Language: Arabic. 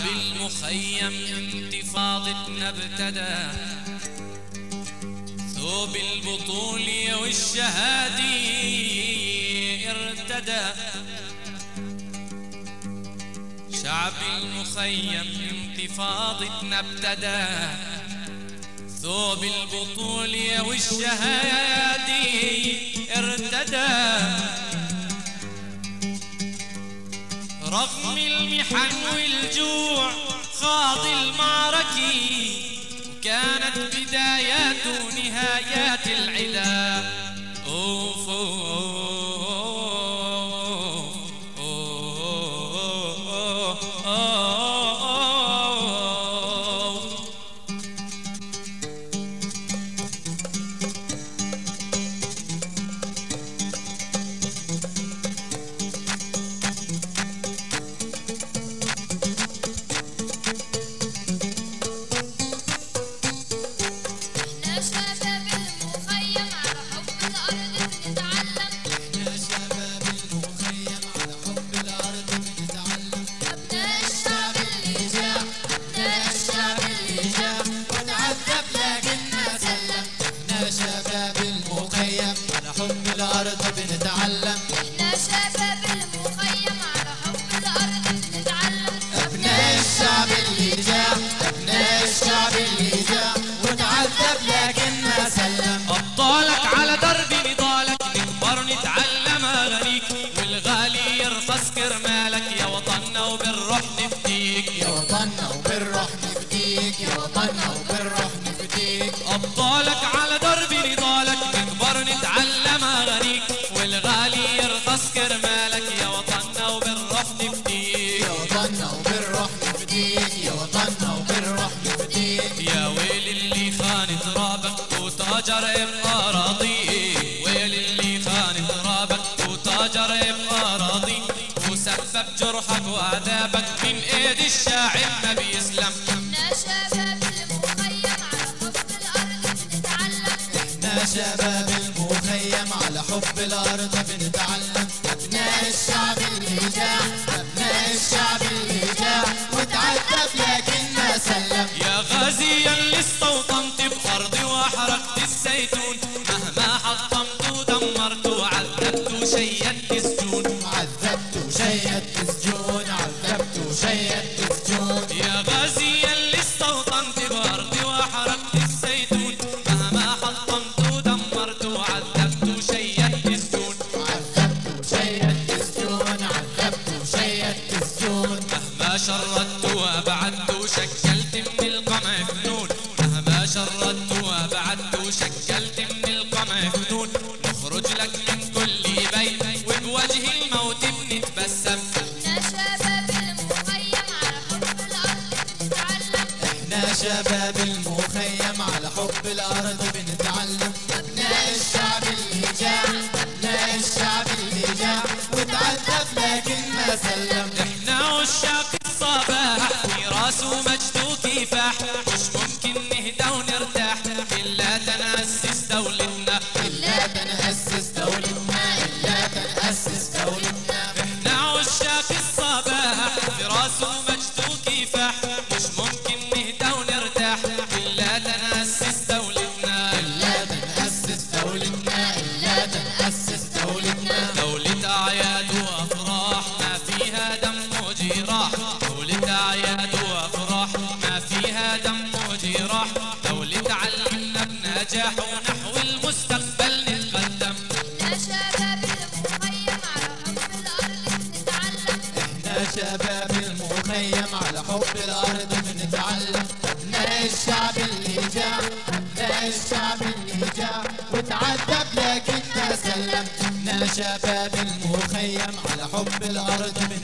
المخيم انتفاضتنا ابتدى ثوب البطولة والشهادة ارتدى. شعب المخيم انتفاضتنا ابتدى ثوب البطولة والشهادة ارتدى. رغم المحن والجوع خاض المعركة وكانت بدايات ونهايات العلا أوف أوف أوف أوف حب الأرض بنتعلم. إحنا شباب المخيم على حب الأرض بنتعلم. أبناء الشعب اللي جاء أبناء الشعب اللي جاء. ونعذب لكننا سلم. أبطالك على درب نضالك نكبر نتعلم أغانيك والغالي يرخص كرمالك يا وطننا وبالروح نفديك يا وطننا وتاجر بأراضي ويل اللي خان ترابك. وتاجر بأراضي وسبب جرحك وعذابك من إيد الشاعر ما بيسلم إحنا شباب المخيم على حب الأرض بنتعلم. إحنا شباب المخيم على حب الأرض بنتعلم. ابناء الشعب اللي جاء ابناء الشعب اللي جاء وتعذب لكننا السجون. عذبت وشيدت سجون عذبت وشيدت سجون يا غازي اللي استوطنت بأرضي وحرقت الزيتون. مهما حطمت ودمرت وعذبت وشيدت السجون. عذبت وشيدت سجون عذبت وشيدت سجون مهما شردت وأبعدت وشكلت من القمع فنون مهما شردت وأبعدت وشكلت من وبوجه الموت بنتبسم. إحنا شباب المخيم على حب الأرض بنتعلم. إحنا شباب المخيم على حب الأرض بنتعلم. أبناء الشعب اللي جاء ابناء الشعب اللي جاء وتعذب لكننا سلم. إحنا عشاق الصباح وجراح دولة أعياد وأفراح ما فيها دم وجراح. دولة علمنا بنجاح ونحو المستقبل نتقدم. إحنا شباب المخيم على حب الأرض بنتعلم إحنا شباب المخيم على حب الأرض بنتعلم ابناء الشعب اللي جاء ابناء الشعب اللي جاء وتعذب لكننا سلم إحنا شباب المخيم على حب الأرض بنتعلم